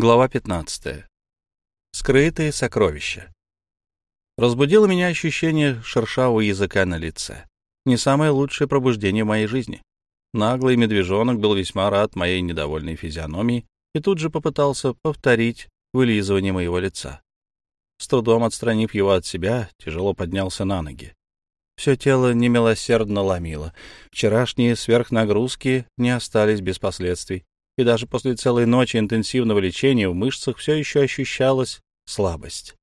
Глава 15. Скрытые сокровища. Разбудило меня ощущение шершавого языка на лице. Не самое лучшее пробуждение в моей жизни. Наглый медвежонок был весьма рад моей недовольной физиономии и тут же попытался повторить вылизывание моего лица. С трудом отстранив его от себя, тяжело поднялся на ноги. Все тело немилосердно ломило. Вчерашние сверхнагрузки не остались без последствий и даже после целой ночи интенсивного лечения в мышцах все еще ощущалась слабость.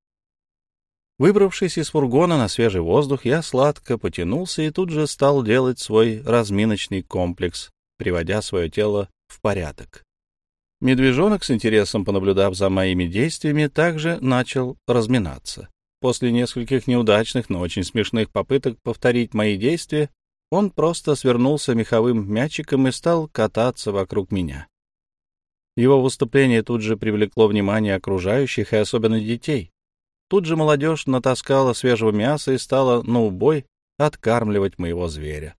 Выбравшись из фургона на свежий воздух, я сладко потянулся и тут же стал делать свой разминочный комплекс, приводя свое тело в порядок. Медвежонок, с интересом понаблюдав за моими действиями, также начал разминаться. После нескольких неудачных, но очень смешных попыток повторить мои действия, он просто свернулся меховым мячиком и стал кататься вокруг меня. Его выступление тут же привлекло внимание окружающих и особенно детей. Тут же молодежь натаскала свежего мяса и стала на убой откармливать моего зверя.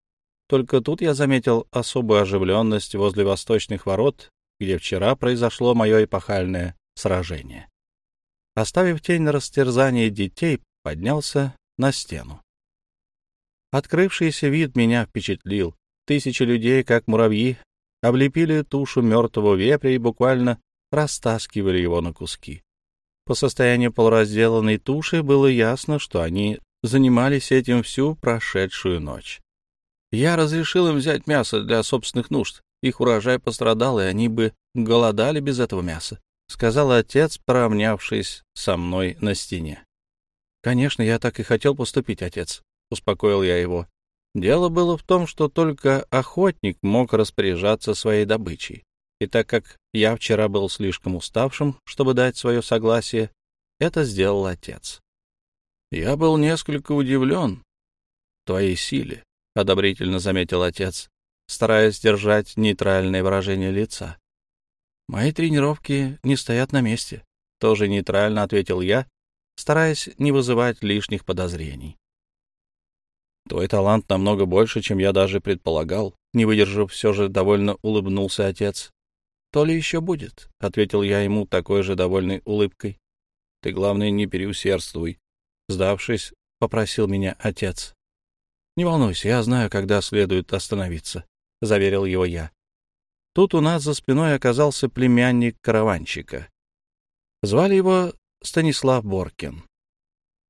Только тут я заметил особую оживленность возле восточных ворот, где вчера произошло мое эпохальное сражение. Оставив тень на растерзание детей, поднялся на стену. Открывшийся вид меня впечатлил. Тысячи людей, как муравьи, облепили тушу мертвого вепря и буквально растаскивали его на куски. По состоянию полуразделанной туши было ясно, что они занимались этим всю прошедшую ночь. Я разрешил им взять мясо для собственных нужд. Их урожай пострадал, и они бы голодали без этого мяса, — сказал отец, поравнявшись со мной на стене. — Конечно, я так и хотел поступить, отец, — успокоил я его. Дело было в том, что только охотник мог распоряжаться своей добычей. И так как я вчера был слишком уставшим, чтобы дать свое согласие, это сделал отец. Я был несколько удивлен твоей силе, — одобрительно заметил отец, стараясь держать нейтральное выражение лица. Мои тренировки не стоят на месте, — тоже нейтрально ответил я, стараясь не вызывать лишних подозрений. Твой талант намного больше, чем я даже предполагал. Не выдержав, все же довольно улыбнулся отец. То ли еще будет, — ответил я ему такой же довольной улыбкой. Ты, главное, не переусердствуй. Сдавшись, попросил меня отец. Не волнуйся, я знаю, когда следует остановиться, — заверил его я. Тут у нас за спиной оказался племянник караванщика. Звали его Станислав Боркин.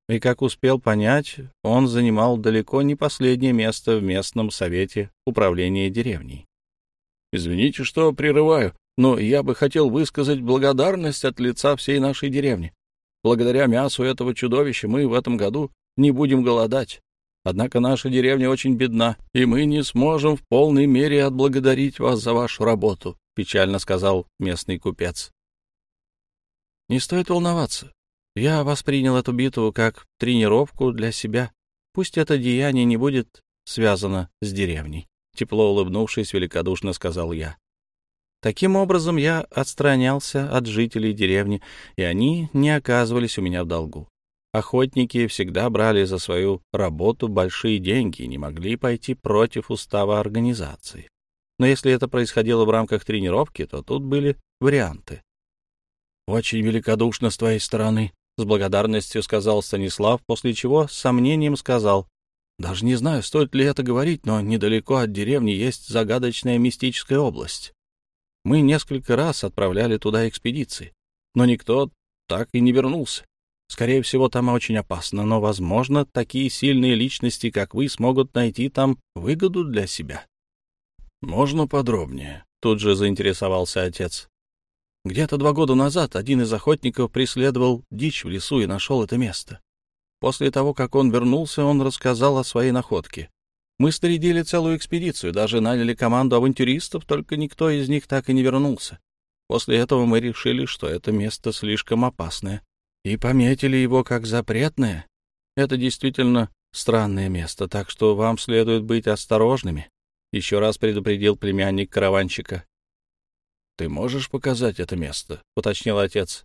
И, как успел понять, он занимал далеко не последнее место в местном совете управления деревней. «Извините, что прерываю, но я бы хотел высказать благодарность от лица всей нашей деревни. Благодаря мясу этого чудовища мы в этом году не будем голодать. Однако наша деревня очень бедна, и мы не сможем в полной мере отблагодарить вас за вашу работу», — печально сказал местный купец. «Не стоит волноваться. Я воспринял эту битву как тренировку для себя. Пусть это деяние не будет связано с деревней. Тепло улыбнувшись, великодушно сказал я. Таким образом, я отстранялся от жителей деревни, и они не оказывались у меня в долгу. Охотники всегда брали за свою работу большие деньги и не могли пойти против устава организации. Но если это происходило в рамках тренировки, то тут были варианты. «Очень великодушно с твоей стороны», — с благодарностью сказал Станислав, после чего с сомнением сказал. «Даже не знаю, стоит ли это говорить, но недалеко от деревни есть загадочная мистическая область. Мы несколько раз отправляли туда экспедиции, но никто так и не вернулся. Скорее всего, там очень опасно, но, возможно, такие сильные личности, как вы, смогут найти там выгоду для себя». «Можно подробнее?» — тут же заинтересовался отец. Где-то два года назад один из охотников преследовал дичь в лесу и нашел это место. После того, как он вернулся, он рассказал о своей находке. Мы снарядили целую экспедицию, даже наняли команду авантюристов, только никто из них так и не вернулся. После этого мы решили, что это место слишком опасное, и пометили его как запретное. Это действительно странное место, так что вам следует быть осторожными, — еще раз предупредил племянник караванщика. «Ты можешь показать это место?» — уточнил отец.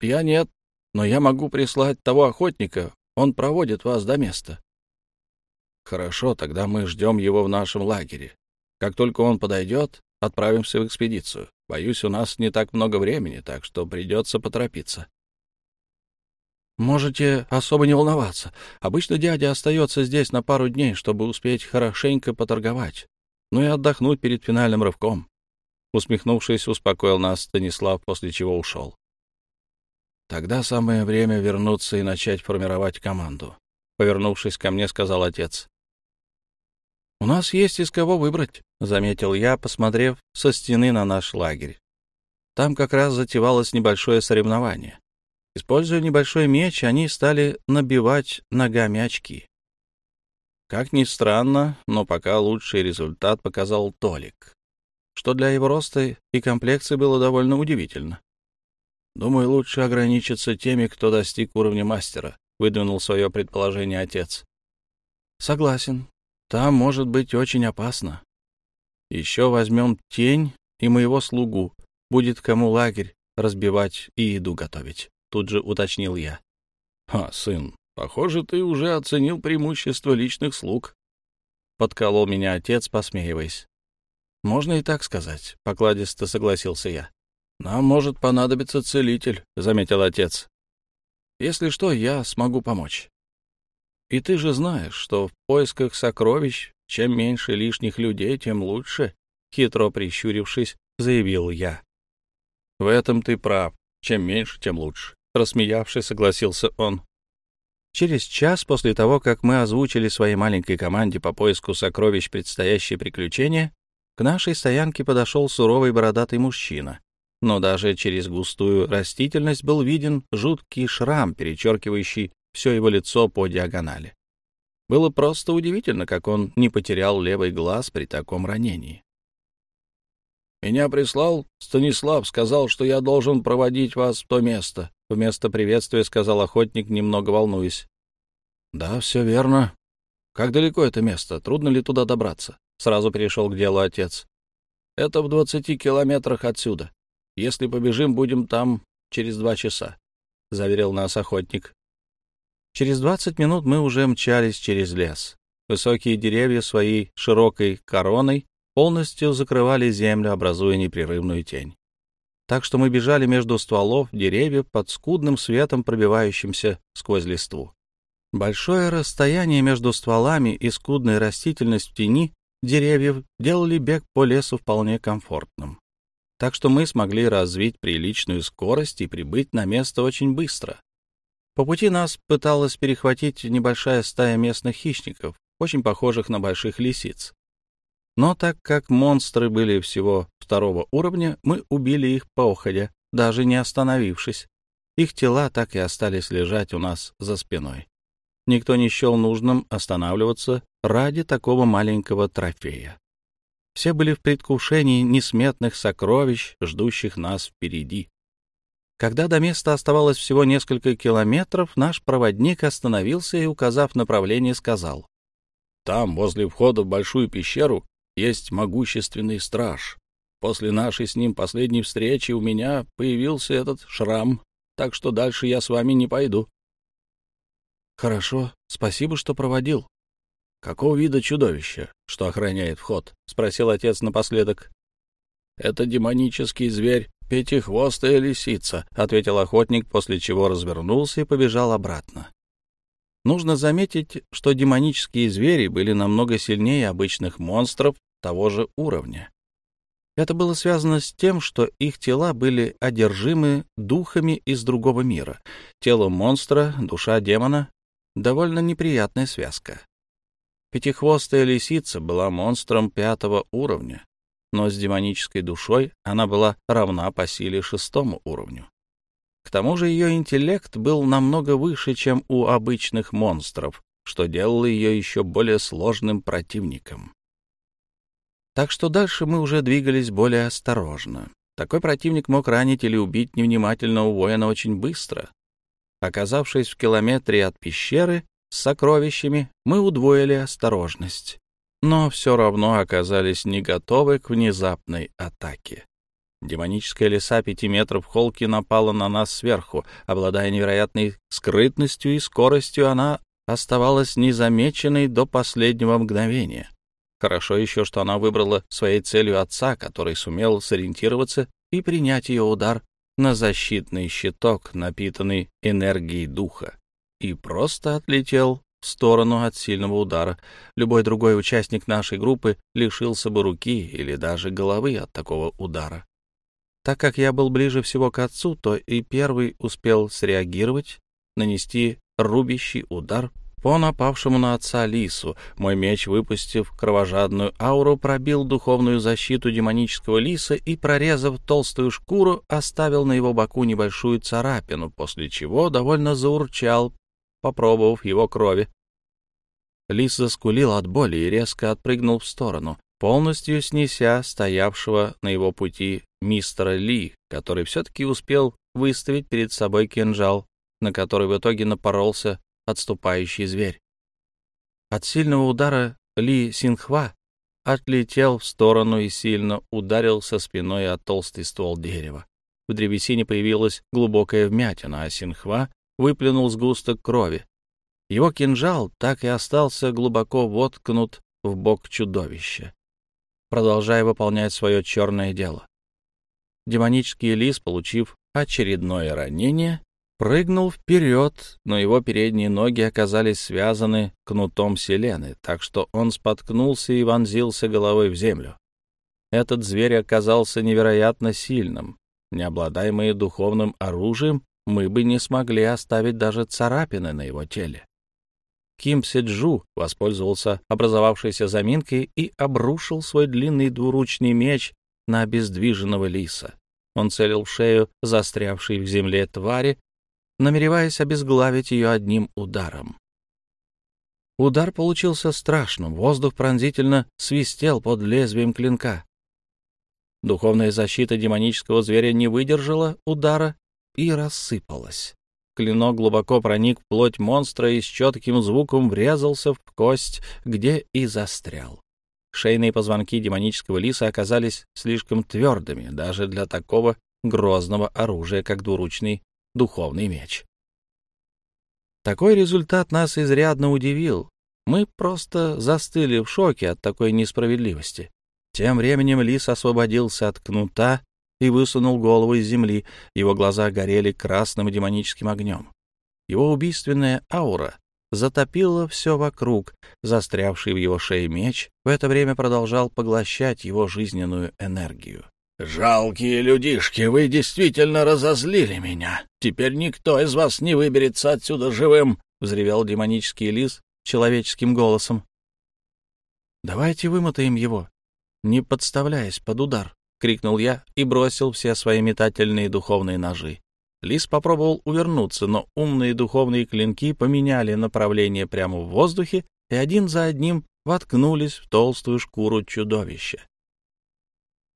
«Я нет, но я могу прислать того охотника. Он проводит вас до места». «Хорошо, тогда мы ждем его в нашем лагере. Как только он подойдет, отправимся в экспедицию. Боюсь, у нас не так много времени, так что придется поторопиться. Можете особо не волноваться. Обычно дядя остается здесь на пару дней, чтобы успеть хорошенько поторговать, ну и отдохнуть перед финальным рывком. Усмехнувшись, успокоил нас Станислав, после чего ушел. Тогда самое время вернуться и начать формировать команду. Повернувшись ко мне, сказал отец. «У нас есть из кого выбрать», — заметил я, посмотрев со стены на наш лагерь. Там как раз затевалось небольшое соревнование. Используя небольшой меч, они стали набивать ногами очки. Как ни странно, но пока лучший результат показал Толик, что для его роста и комплекции было довольно удивительно. Думаю, лучше ограничиться теми, кто достиг уровня мастера, выдвинул свое предположение отец. Согласен. Там может быть очень опасно. Еще возьмем тень и моего слугу. Будет кому лагерь разбивать и еду готовить тут же уточнил я. «А, сын, похоже, ты уже оценил преимущество личных слуг», — подколол меня отец, посмеиваясь. «Можно и так сказать», — покладисто согласился я. «Нам может понадобиться целитель», — заметил отец. «Если что, я смогу помочь». «И ты же знаешь, что в поисках сокровищ чем меньше лишних людей, тем лучше», — хитро прищурившись, заявил я. «В этом ты прав. Чем меньше, тем лучше. — рассмеявшись, согласился он. Через час после того, как мы озвучили своей маленькой команде по поиску сокровищ предстоящие приключения, к нашей стоянке подошел суровый бородатый мужчина. Но даже через густую растительность был виден жуткий шрам, перечеркивающий все его лицо по диагонали. Было просто удивительно, как он не потерял левый глаз при таком ранении. «Меня прислал Станислав, сказал, что я должен проводить вас в то место», Вместо приветствия сказал охотник, немного волнуясь. «Да, все верно. Как далеко это место? Трудно ли туда добраться?» Сразу перешел к делу отец. «Это в двадцати километрах отсюда. Если побежим, будем там через два часа», — заверил нас охотник. Через двадцать минут мы уже мчались через лес. Высокие деревья своей широкой короной полностью закрывали землю, образуя непрерывную тень так что мы бежали между стволов деревьев под скудным светом, пробивающимся сквозь листву. Большое расстояние между стволами и скудная растительность в тени деревьев делали бег по лесу вполне комфортным. Так что мы смогли развить приличную скорость и прибыть на место очень быстро. По пути нас пыталась перехватить небольшая стая местных хищников, очень похожих на больших лисиц. Но так как монстры были всего второго уровня, мы убили их походя, даже не остановившись. Их тела так и остались лежать у нас за спиной. Никто не счел нужным останавливаться ради такого маленького трофея. Все были в предвкушении несметных сокровищ, ждущих нас впереди. Когда до места оставалось всего несколько километров, наш проводник остановился и, указав направление, сказал. «Там, возле входа в большую пещеру, есть могущественный страж. После нашей с ним последней встречи у меня появился этот шрам, так что дальше я с вами не пойду. — Хорошо, спасибо, что проводил. — Какого вида чудовище, что охраняет вход? — спросил отец напоследок. — Это демонический зверь, пятихвостая лисица, — ответил охотник, после чего развернулся и побежал обратно. Нужно заметить, что демонические звери были намного сильнее обычных монстров того же уровня. Это было связано с тем, что их тела были одержимы духами из другого мира. Тело монстра, душа демона — довольно неприятная связка. Пятихвостая лисица была монстром пятого уровня, но с демонической душой она была равна по силе шестому уровню. К тому же ее интеллект был намного выше, чем у обычных монстров, что делало ее еще более сложным противником. Так что дальше мы уже двигались более осторожно. Такой противник мог ранить или убить невнимательного воина очень быстро. Оказавшись в километре от пещеры с сокровищами, мы удвоили осторожность. Но все равно оказались не готовы к внезапной атаке. Демоническая лиса пяти метров холки напала на нас сверху. Обладая невероятной скрытностью и скоростью, она оставалась незамеченной до последнего мгновения. Хорошо еще, что она выбрала своей целью отца, который сумел сориентироваться и принять ее удар на защитный щиток, напитанный энергией духа, и просто отлетел в сторону от сильного удара. Любой другой участник нашей группы лишился бы руки или даже головы от такого удара. Так как я был ближе всего к отцу, то и первый успел среагировать, нанести рубящий удар по напавшему на отца лису. Мой меч, выпустив кровожадную ауру, пробил духовную защиту демонического лиса и, прорезав толстую шкуру, оставил на его боку небольшую царапину, после чего довольно заурчал, попробовав его крови. Лис заскулил от боли и резко отпрыгнул в сторону, полностью снеся стоявшего на его пути мистера Ли, который все-таки успел выставить перед собой кинжал, на который в итоге напоролся отступающий зверь. От сильного удара Ли Синхва отлетел в сторону и сильно ударился спиной о толстый ствол дерева. В древесине появилась глубокая вмятина, а Синхва выплюнул сгусток крови. Его кинжал так и остался глубоко воткнут в бок чудовища, продолжая выполнять свое черное дело. Демонический лис, получив очередное ранение, прыгнул вперед, но его передние ноги оказались связаны кнутом селены, так что он споткнулся и вонзился головой в землю. Этот зверь оказался невероятно сильным. Не обладаемый духовным оружием, мы бы не смогли оставить даже царапины на его теле. Ким Седжу воспользовался образовавшейся заминкой и обрушил свой длинный двуручный меч на обездвиженного лиса. Он целил в шею застрявшей в земле твари, намереваясь обезглавить ее одним ударом. Удар получился страшным, воздух пронзительно свистел под лезвием клинка. Духовная защита демонического зверя не выдержала удара и рассыпалась. Клинок глубоко проник в плоть монстра и с четким звуком врезался в кость, где и застрял. Шейные позвонки демонического лиса оказались слишком твердыми даже для такого грозного оружия, как двуручный духовный меч. Такой результат нас изрядно удивил. Мы просто застыли в шоке от такой несправедливости. Тем временем лис освободился от кнута и высунул голову из земли. Его глаза горели красным демоническим огнем. Его убийственная аура затопила все вокруг. Застрявший в его шее меч в это время продолжал поглощать его жизненную энергию. «Жалкие людишки, вы действительно разозлили меня. Теперь никто из вас не выберется отсюда живым!» — взревел демонический лис человеческим голосом. «Давайте вымотаем его, не подставляясь под удар», — крикнул я и бросил все свои метательные духовные ножи. Лис попробовал увернуться, но умные духовные клинки поменяли направление прямо в воздухе и один за одним воткнулись в толстую шкуру чудовища.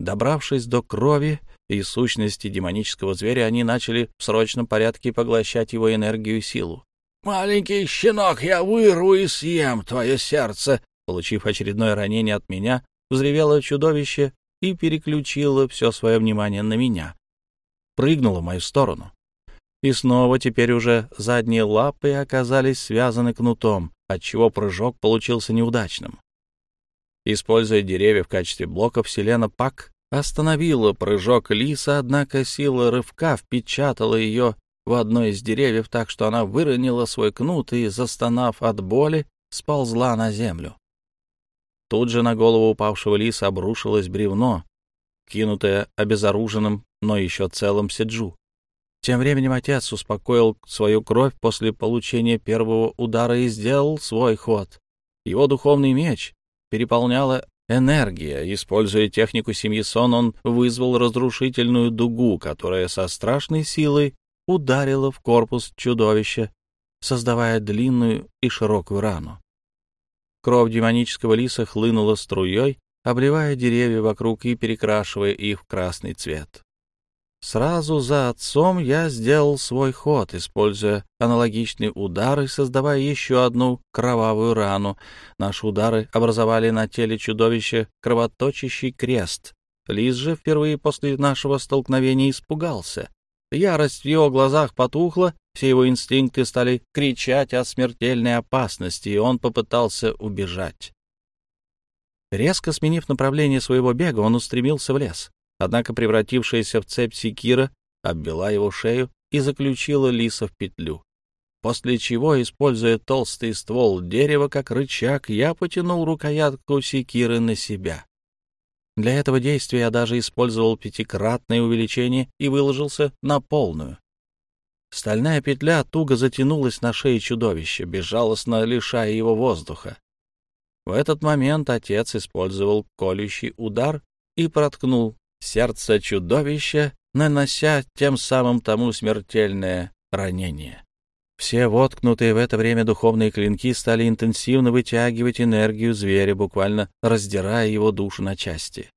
Добравшись до крови и сущности демонического зверя, они начали в срочном порядке поглощать его энергию и силу. «Маленький щенок, я вырву и съем твое сердце!» Получив очередное ранение от меня, взревело чудовище и переключила все свое внимание на меня. Прыгнула в мою сторону. И снова теперь уже задние лапы оказались связаны кнутом, отчего прыжок получился неудачным. Используя деревья в качестве блоков, Селена Пак остановила прыжок лиса, однако сила рывка впечатала ее в одно из деревьев так, что она выронила свой кнут и, застонав от боли, сползла на землю. Тут же на голову упавшего лиса обрушилось бревно, кинутое обезоруженным, но еще целым Седжу. Тем временем отец успокоил свою кровь после получения первого удара и сделал свой ход. Его духовный меч переполняла энергия. Используя технику семьи Сон, он вызвал разрушительную дугу, которая со страшной силой ударила в корпус чудовища, создавая длинную и широкую рану. Кровь демонического лиса хлынула струей, обливая деревья вокруг и перекрашивая их в красный цвет. Сразу за отцом я сделал свой ход, используя аналогичный удар и создавая еще одну кровавую рану. Наши удары образовали на теле чудовища кровоточащий крест. Лис же впервые после нашего столкновения испугался. Ярость в его глазах потухла, все его инстинкты стали кричать о смертельной опасности, и он попытался убежать. Резко сменив направление своего бега, он устремился в лес. Однако превратившаяся в цепь секира обвела его шею и заключила лиса в петлю. После чего, используя толстый ствол дерева как рычаг, я потянул рукоятку секиры на себя. Для этого действия я даже использовал пятикратное увеличение и выложился на полную. Стальная петля туго затянулась на шее чудовища, безжалостно лишая его воздуха. В этот момент отец использовал колющий удар и проткнул сердце чудовища, нанося тем самым тому смертельное ранение. Все воткнутые в это время духовные клинки стали интенсивно вытягивать энергию зверя, буквально раздирая его душу на части.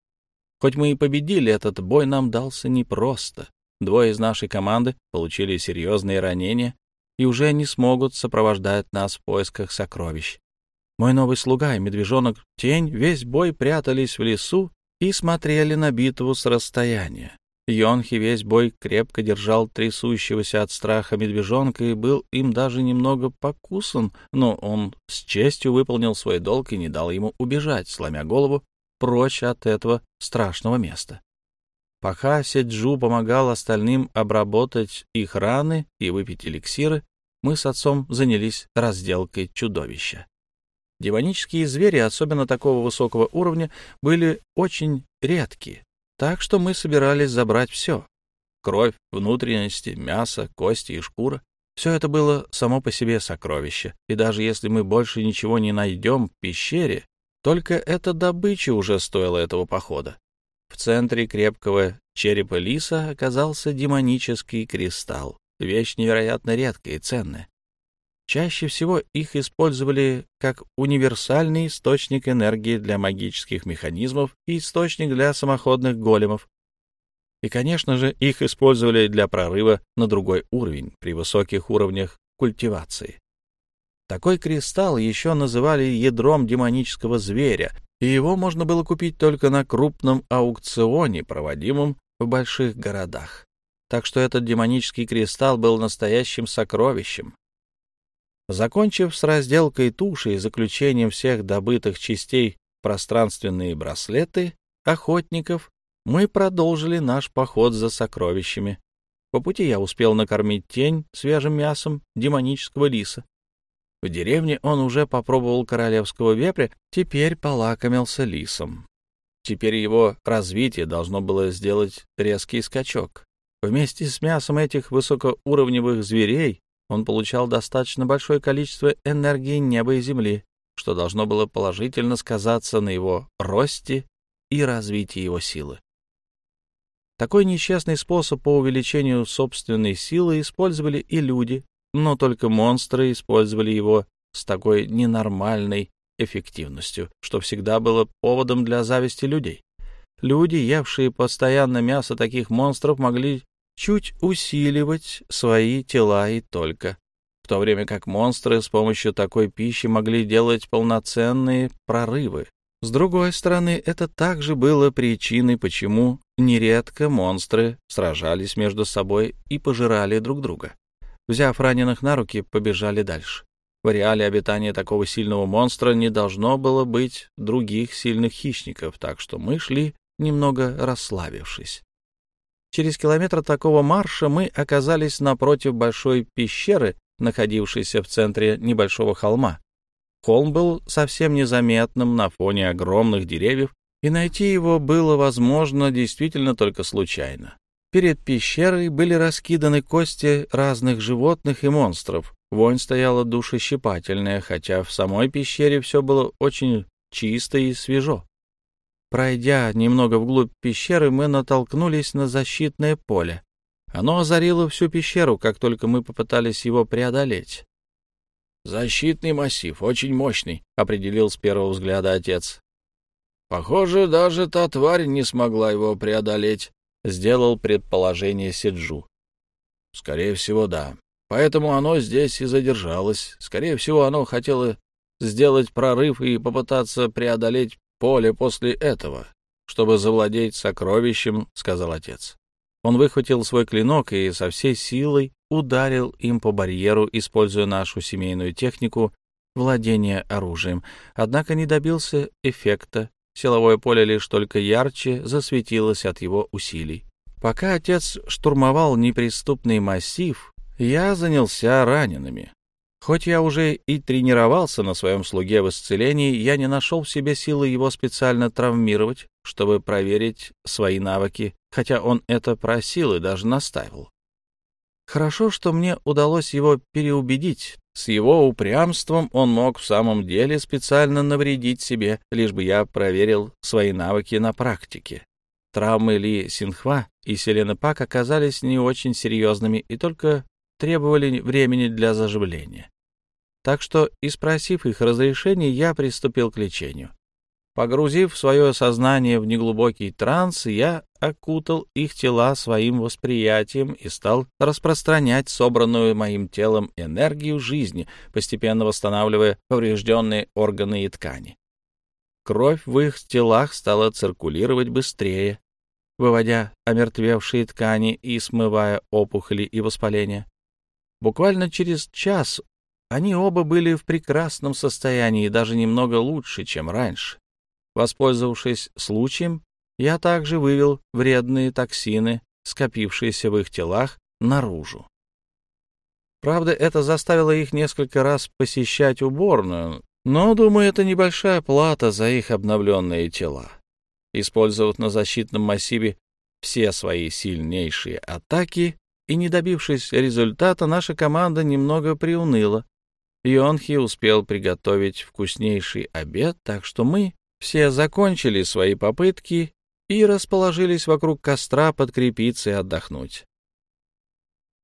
Хоть мы и победили, этот бой нам дался непросто. Двое из нашей команды получили серьезные ранения и уже не смогут сопровождать нас в поисках сокровищ. Мой новый слуга и медвежонок Тень весь бой прятались в лесу и смотрели на битву с расстояния. Йонхи весь бой крепко держал трясущегося от страха медвежонка и был им даже немного покусан, но он с честью выполнил свой долг и не дал ему убежать, сломя голову прочь от этого страшного места. Пока Седжу помогал остальным обработать их раны и выпить эликсиры, мы с отцом занялись разделкой чудовища. Демонические звери, особенно такого высокого уровня, были очень редки, так что мы собирались забрать все. Кровь, внутренности, мясо, кости и шкура. Все это было само по себе сокровище, и даже если мы больше ничего не найдем в пещере, только эта добыча уже стоила этого похода. В центре крепкого черепа лиса оказался демонический кристалл, вещь невероятно редкая и ценная. Чаще всего их использовали как универсальный источник энергии для магических механизмов и источник для самоходных големов. И, конечно же, их использовали для прорыва на другой уровень при высоких уровнях культивации. Такой кристалл еще называли ядром демонического зверя, и его можно было купить только на крупном аукционе, проводимом в больших городах. Так что этот демонический кристалл был настоящим сокровищем. Закончив с разделкой туши и заключением всех добытых частей пространственные браслеты охотников, мы продолжили наш поход за сокровищами. По пути я успел накормить тень свежим мясом демонического лиса. В деревне он уже попробовал королевского вепря, теперь полакомился лисом. Теперь его развитие должно было сделать резкий скачок. Вместе с мясом этих высокоуровневых зверей он получал достаточно большое количество энергии неба и земли, что должно было положительно сказаться на его росте и развитии его силы. Такой нечестный способ по увеличению собственной силы использовали и люди, но только монстры использовали его с такой ненормальной эффективностью, что всегда было поводом для зависти людей. Люди, евшие постоянно мясо таких монстров, могли чуть усиливать свои тела и только, в то время как монстры с помощью такой пищи могли делать полноценные прорывы. С другой стороны, это также было причиной, почему нередко монстры сражались между собой и пожирали друг друга. Взяв раненых на руки, побежали дальше. В реале обитания такого сильного монстра не должно было быть других сильных хищников, так что мы шли, немного расслабившись. Через километр такого марша мы оказались напротив большой пещеры, находившейся в центре небольшого холма. Холм был совсем незаметным на фоне огромных деревьев, и найти его было возможно действительно только случайно. Перед пещерой были раскиданы кости разных животных и монстров. Вонь стояла душещипательная, хотя в самой пещере все было очень чисто и свежо. Пройдя немного вглубь пещеры, мы натолкнулись на защитное поле. Оно озарило всю пещеру, как только мы попытались его преодолеть. «Защитный массив, очень мощный», — определил с первого взгляда отец. «Похоже, даже та тварь не смогла его преодолеть», — сделал предположение Сиджу. «Скорее всего, да. Поэтому оно здесь и задержалось. Скорее всего, оно хотело сделать прорыв и попытаться преодолеть поле после этого, чтобы завладеть сокровищем, — сказал отец. Он выхватил свой клинок и со всей силой ударил им по барьеру, используя нашу семейную технику владения оружием, однако не добился эффекта. Силовое поле лишь только ярче засветилось от его усилий. Пока отец штурмовал неприступный массив, я занялся ранеными. Хоть я уже и тренировался на своем слуге в исцелении, я не нашел в себе силы его специально травмировать, чтобы проверить свои навыки, хотя он это просил и даже наставил. Хорошо, что мне удалось его переубедить. С его упрямством он мог в самом деле специально навредить себе, лишь бы я проверил свои навыки на практике. Травмы Ли Синхва и Селена Пак оказались не очень серьезными и только требовали времени для заживления. Так что, и спросив их разрешения, я приступил к лечению. Погрузив свое сознание в неглубокий транс, я окутал их тела своим восприятием и стал распространять собранную моим телом энергию жизни, постепенно восстанавливая поврежденные органы и ткани. Кровь в их телах стала циркулировать быстрее, выводя омертвевшие ткани и смывая опухоли и воспаления. Буквально через час они оба были в прекрасном состоянии, даже немного лучше, чем раньше. Воспользовавшись случаем, я также вывел вредные токсины, скопившиеся в их телах, наружу. Правда, это заставило их несколько раз посещать уборную, но, думаю, это небольшая плата за их обновленные тела. Использовав на защитном массиве все свои сильнейшие атаки и не добившись результата, наша команда немного приуныла. Йонхи успел приготовить вкуснейший обед, так что мы все закончили свои попытки и расположились вокруг костра подкрепиться и отдохнуть.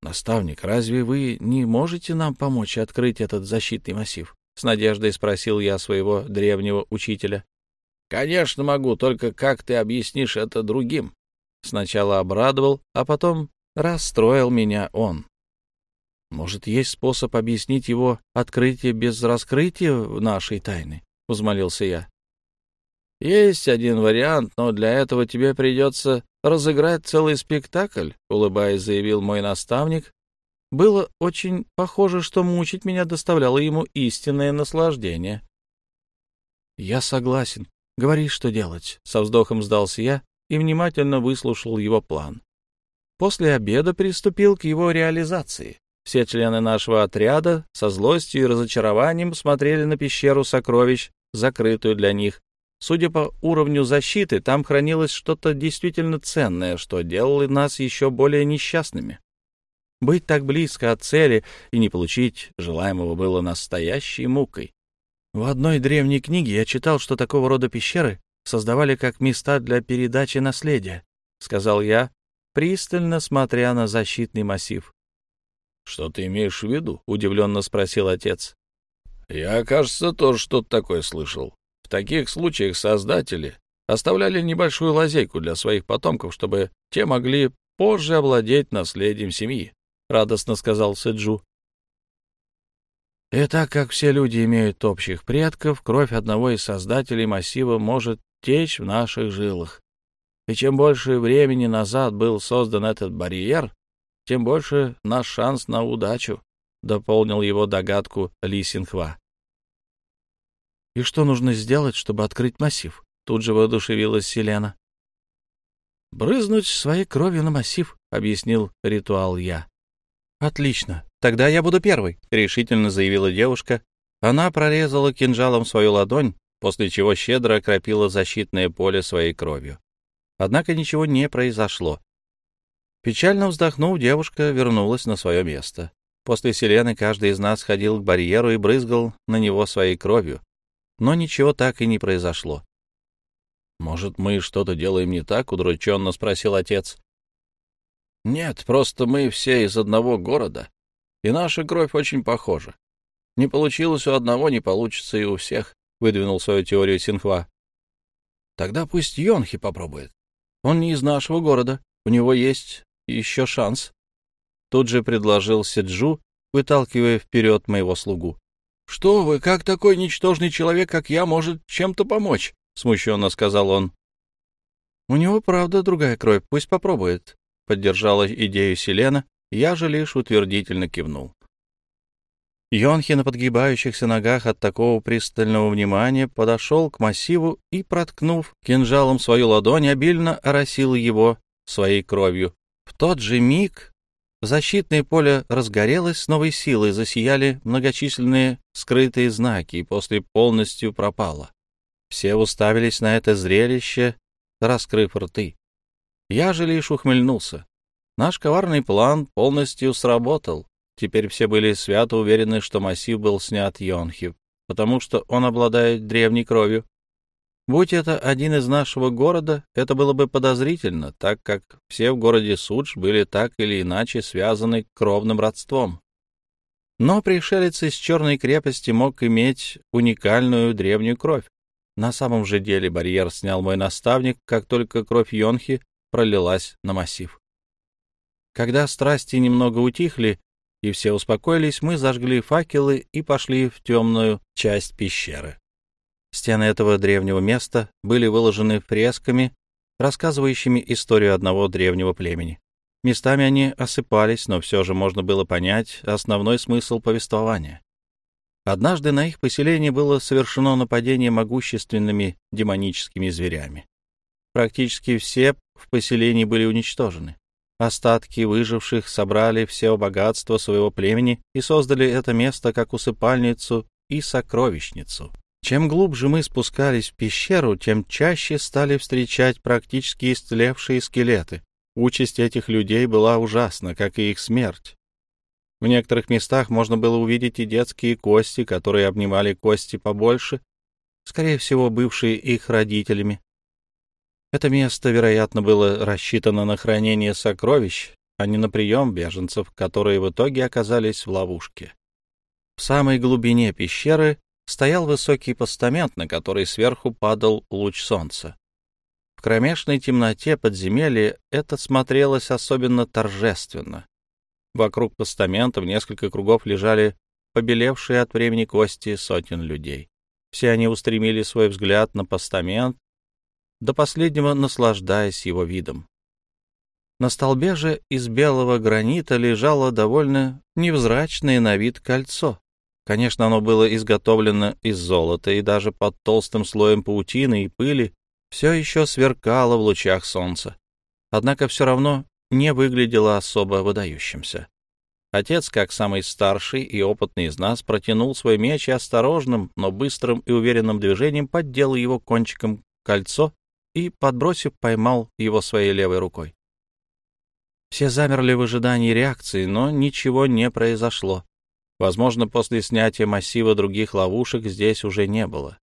«Наставник, разве вы не можете нам помочь открыть этот защитный массив?» — с надеждой спросил я своего древнего учителя. «Конечно могу, только как ты объяснишь это другим?» Сначала обрадовал, а потом расстроил меня он. «Может, есть способ объяснить его открытие без раскрытия нашей тайны?» — взмолился я. «Есть один вариант, но для этого тебе придется разыграть целый спектакль», — улыбаясь, заявил мой наставник. Было очень похоже, что мучить меня доставляло ему истинное наслаждение. «Я согласен. Говори, что делать», — со вздохом сдался я и внимательно выслушал его план. После обеда приступил к его реализации. Все члены нашего отряда со злостью и разочарованием смотрели на пещеру сокровищ, закрытую для них, Судя по уровню защиты, там хранилось что-то действительно ценное, что делало нас еще более несчастными. Быть так близко от цели и не получить желаемого было настоящей мукой. В одной древней книге я читал, что такого рода пещеры создавали как места для передачи наследия, — сказал я, пристально смотря на защитный массив. — Что ты имеешь в виду? — удивленно спросил отец. — Я, кажется, тоже что-то такое слышал. В таких случаях создатели оставляли небольшую лазейку для своих потомков, чтобы те могли позже овладеть наследием семьи, — радостно сказал Сэджу. И так как все люди имеют общих предков, кровь одного из создателей массива может течь в наших жилах. И чем больше времени назад был создан этот барьер, тем больше наш шанс на удачу, — дополнил его догадку Ли Синхва. И что нужно сделать, чтобы открыть массив? Тут же воодушевилась Селена. «Брызнуть своей кровью на массив», — объяснил ритуал я. «Отлично. Тогда я буду первой», — решительно заявила девушка. Она прорезала кинжалом свою ладонь, после чего щедро окропила защитное поле своей кровью. Однако ничего не произошло. Печально вздохнув, девушка вернулась на свое место. После Селены каждый из нас ходил к барьеру и брызгал на него своей кровью, но ничего так и не произошло. «Может, мы что-то делаем не так?» — удрученно спросил отец. «Нет, просто мы все из одного города, и наша кровь очень похожа. Не получилось у одного, не получится и у всех», — выдвинул свою теорию Синхва. «Тогда пусть Йонхи попробует. Он не из нашего города, у него есть еще шанс». Тут же предложил Седжу, выталкивая вперед моего слугу. «Что вы, как такой ничтожный человек, как я, может чем-то помочь?» — смущенно сказал он. «У него, правда, другая кровь, пусть попробует», — поддержала идею Селена, я же лишь утвердительно кивнул. Йонхи на подгибающихся ногах от такого пристального внимания подошел к массиву и, проткнув кинжалом свою ладонь, обильно оросил его своей кровью. Тот же миг защитное поле разгорелось с новой силой, засияли многочисленные скрытые знаки и после полностью пропало. Все уставились на это зрелище, раскрыв рты. Я же лишь ухмыльнулся. Наш коварный план полностью сработал. Теперь все были свято уверены, что массив был снят Йонхи, потому что он обладает древней кровью. Будь это один из нашего города, это было бы подозрительно, так как все в городе Судж были так или иначе связаны кровным родством. Но пришелец из Черной крепости мог иметь уникальную древнюю кровь. На самом же деле барьер снял мой наставник, как только кровь Йонхи пролилась на массив. Когда страсти немного утихли и все успокоились, мы зажгли факелы и пошли в темную часть пещеры. Стены этого древнего места были выложены фресками, рассказывающими историю одного древнего племени. Местами они осыпались, но все же можно было понять основной смысл повествования. Однажды на их поселение было совершено нападение могущественными демоническими зверями. Практически все в поселении были уничтожены. Остатки выживших собрали все богатство своего племени и создали это место как усыпальницу и сокровищницу. Чем глубже мы спускались в пещеру, тем чаще стали встречать практически истлевшие скелеты. Участь этих людей была ужасна, как и их смерть. В некоторых местах можно было увидеть и детские кости, которые обнимали кости побольше, скорее всего, бывшие их родителями. Это место, вероятно, было рассчитано на хранение сокровищ, а не на прием беженцев, которые в итоге оказались в ловушке. В самой глубине пещеры стоял высокий постамент, на который сверху падал луч солнца. В кромешной темноте подземелья это смотрелось особенно торжественно. Вокруг постамента в несколько кругов лежали побелевшие от времени кости сотен людей. Все они устремили свой взгляд на постамент, до последнего наслаждаясь его видом. На столбе же из белого гранита лежало довольно невзрачное на вид кольцо. Конечно, оно было изготовлено из золота, и даже под толстым слоем паутины и пыли все еще сверкало в лучах солнца. Однако все равно не выглядело особо выдающимся. Отец, как самый старший и опытный из нас, протянул свой меч и осторожным, но быстрым и уверенным движением поддел его кончиком кольцо и, подбросив, поймал его своей левой рукой. Все замерли в ожидании реакции, но ничего не произошло. Возможно, после снятия массива других ловушек здесь уже не было.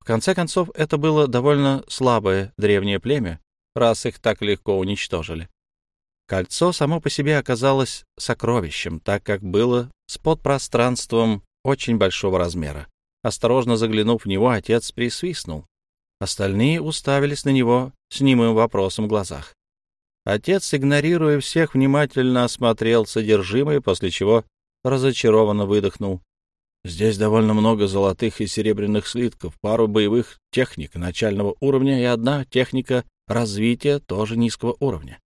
В конце концов, это было довольно слабое древнее племя, раз их так легко уничтожили. Кольцо само по себе оказалось сокровищем, так как было с подпространством очень большого размера. Осторожно заглянув в него, отец присвистнул. Остальные уставились на него с немым вопросом в глазах. Отец, игнорируя всех, внимательно осмотрел содержимое, после чего разочарованно выдохнул. Здесь довольно много золотых и серебряных слитков, пару боевых техник начального уровня и одна техника развития тоже низкого уровня.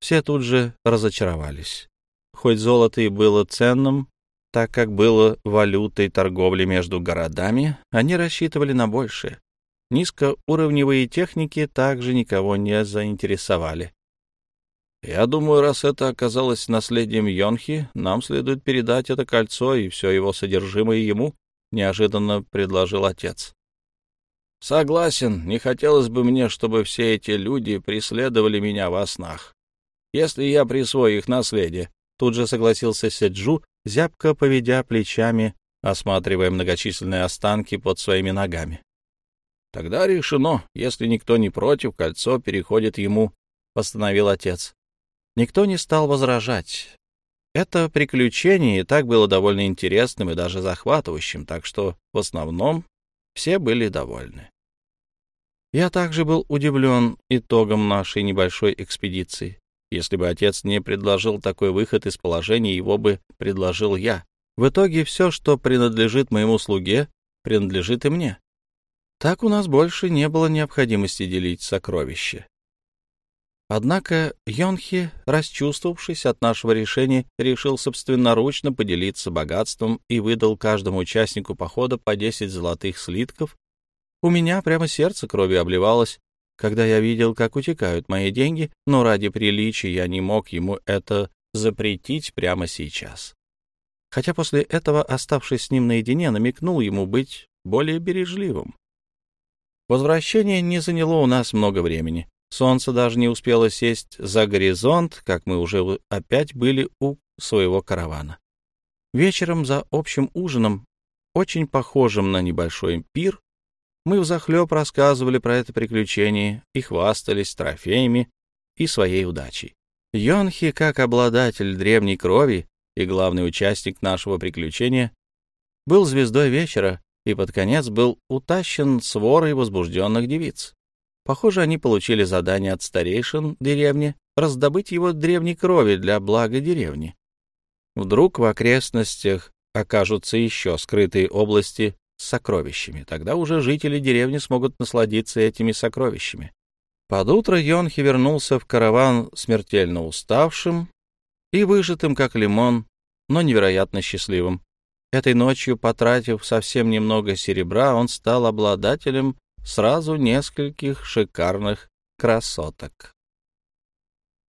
Все тут же разочаровались. Хоть золото и было ценным, так как было валютой торговли между городами, они рассчитывали на большее. Низкоуровневые техники также никого не заинтересовали. Я думаю, раз это оказалось наследием Йонхи, нам следует передать это кольцо и все его содержимое ему, — неожиданно предложил отец. — Согласен, не хотелось бы мне, чтобы все эти люди преследовали меня во снах. Если я присвою их наследие, — тут же согласился Седжу, зябко поведя плечами, осматривая многочисленные останки под своими ногами. — Тогда решено, если никто не против, кольцо переходит ему, — постановил отец. Никто не стал возражать. Это приключение и так было довольно интересным и даже захватывающим, так что в основном все были довольны. Я также был удивлен итогом нашей небольшой экспедиции. Если бы отец не предложил такой выход из положения, его бы предложил я. В итоге все, что принадлежит моему слуге, принадлежит и мне. Так у нас больше не было необходимости делить сокровища. Однако Йонхи, расчувствовавшись от нашего решения, решил собственноручно поделиться богатством и выдал каждому участнику похода по 10 золотых слитков. У меня прямо сердце кровью обливалось, когда я видел, как утекают мои деньги, но ради приличия я не мог ему это запретить прямо сейчас. Хотя после этого, оставшись с ним наедине, намекнул ему быть более бережливым. Возвращение не заняло у нас много времени. Солнце даже не успело сесть за горизонт, как мы уже опять были у своего каравана. Вечером за общим ужином, очень похожим на небольшой пир, мы взахлеб рассказывали про это приключение и хвастались трофеями и своей удачей. Йонхи, как обладатель древней крови и главный участник нашего приключения, был звездой вечера и под конец был утащен сворой возбужденных девиц. Похоже, они получили задание от старейшин деревни раздобыть его древней крови для блага деревни. Вдруг в окрестностях окажутся еще скрытые области с сокровищами. Тогда уже жители деревни смогут насладиться этими сокровищами. Под утро Йонхи вернулся в караван смертельно уставшим и выжатым, как лимон, но невероятно счастливым. Этой ночью, потратив совсем немного серебра, он стал обладателем сразу нескольких шикарных красоток.